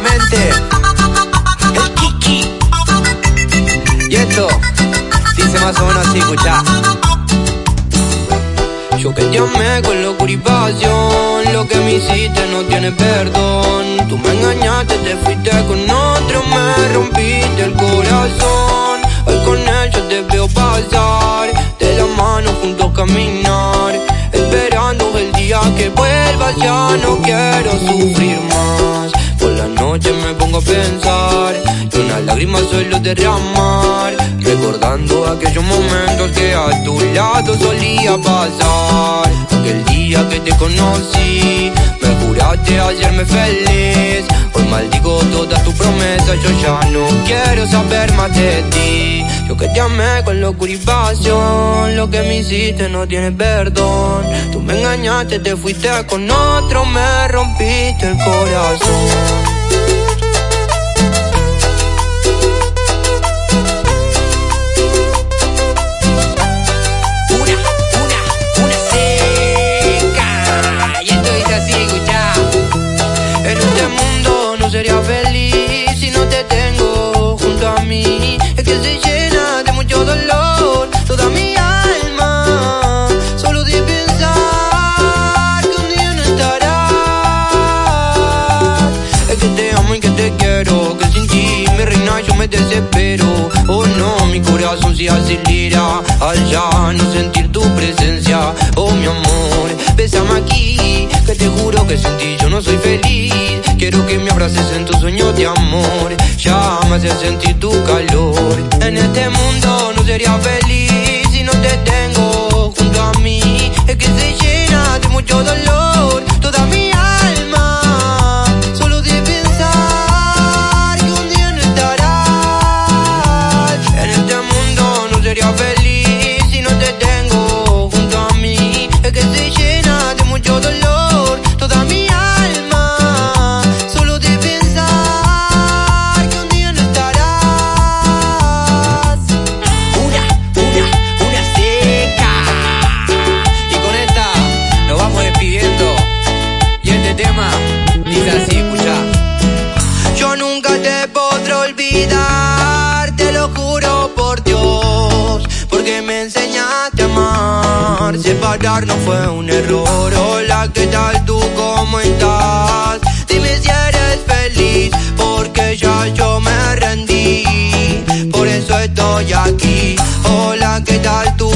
nuevamente el Kiki. Y esto dice más o menos así, escucha. Yo que te amé con locura y pasión Lo que me hiciste no tiene perdón Tú me engañaste, te fuiste con otro Me rompiste el corazón Hoy con él yo te veo pasar De la mano juntos caminar Esperando el día que vuelvas Ya no quiero sufrir más noche me pongo a pensar Y una lágrima suelo derramar Recordando aquellos momentos que a tu lado solía pasar. Aquel día que te conocí Me juraste hacerme feliz. Hoy maldigo todas tus promesas Yo ya no quiero saber más de ti. Yo que te amé con locura y pasión Lo que me hiciste no tiene perdón. Tú me engañaste, te fuiste con otro Me rompiste el corazón que te quiero, que sin ti me reina yo me desespero. Oh no, mi corazón se acelera al ya no sentir tu presencia. Oh mi amor, bésame aquí, que te juro que sin ti yo no soy feliz. Quiero que me abraces en tu sueño de amor Ya me haces sentir tu calor En este mundo no sería feliz Separarnos fue un error Hola, ¿qué tal tú? ¿Cómo estás? Dime si eres feliz Porque ya yo me rendí Por eso estoy aquí Hola, ¿qué tal tú?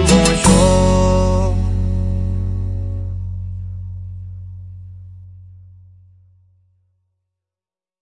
mucho